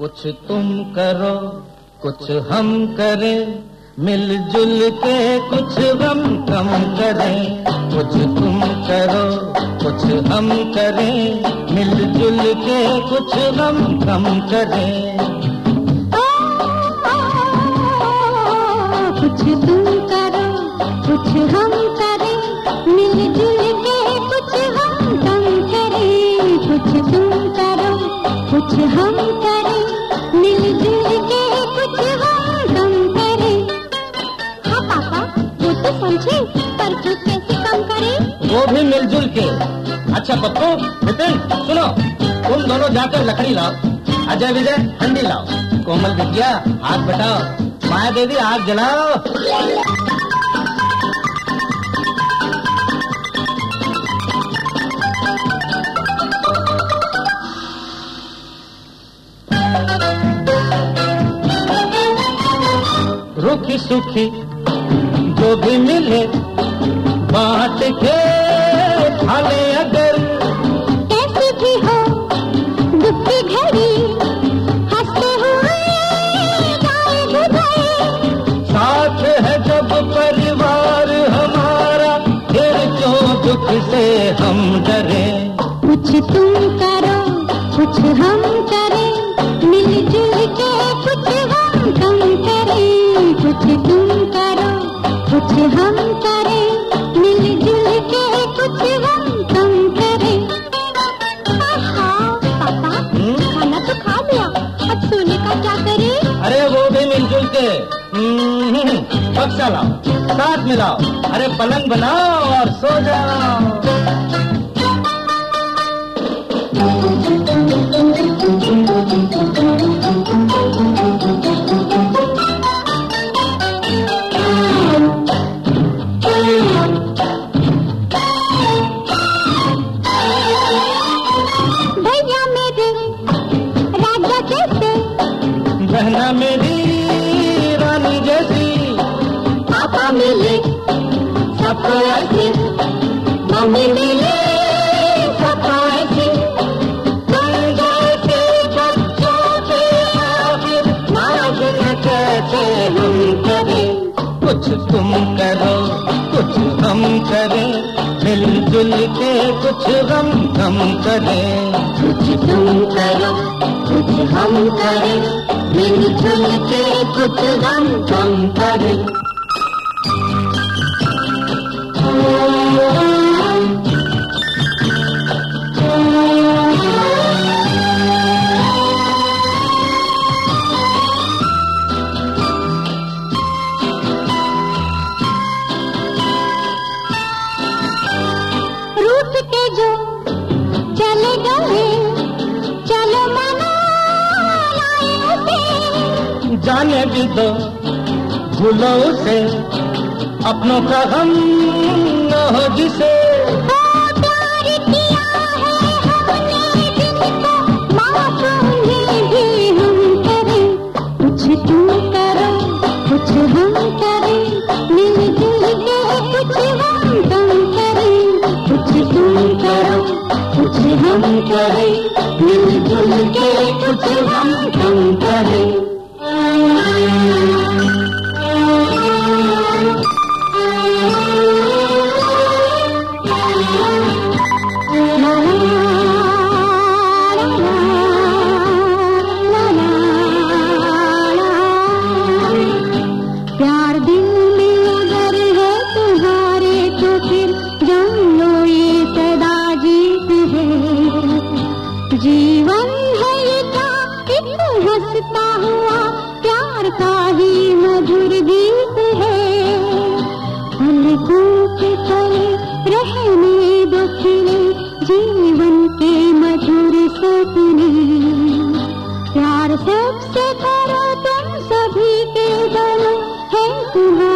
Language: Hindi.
कुछ तुम करो, कुछ हम करें, मिलजुल के कुछ गम कम करें। कुछ तुम करो, कुछ हम करें, मिलजुल के कुछ गम कम करें। कुछ तुम करो, कुछ हम करें, मिलजुल के कुछ हम कम करें। कुछ तुम करो, कुछ हम तो समझे, पर कुछ कैसे कम करें? वो भी मिलजुल के। अच्छा पप्पू नितिन सुनो, तुम दोनों जाकर लकड़ी लाओ। अजय विजय ठंडी लाओ। कोमल विद्या, हाथ बटाओ। माया देवी आग जलाओ। रुखी सुखी जो भी मिले बांट के खा ले अगर कैसी भी हो दुख की घड़ी हँसते हुए साथ है जब परिवार हमारा फिर क्यों दुख से हम डरे? कुछ तुम करो कुछ हम करें। मिलजुल के कुछ हम कम करें। कुछ तुम बक्सा लाओ साथ मिलाओ अरे पलंग बनाओ और सो जाओ। कुछ तुम करो, कुछ हम करें। मिलजुल के कुछ गम कम करें। कुछ तुम करो, कुछ हम करें। मिलजुल के कुछ हम कम करें। भी दो भूलो से अपनों का हम हो जिसे। हम करें मिलजुल के कुछ हम कम करें। जीवन है ये क्या एक हंसता हुआ, प्यार का ही मधुर गीत है। कूद चले रहने दो जीवन के मधुर सपने। प्यार सबसे करो तुम सभी के दल है तुम्हारा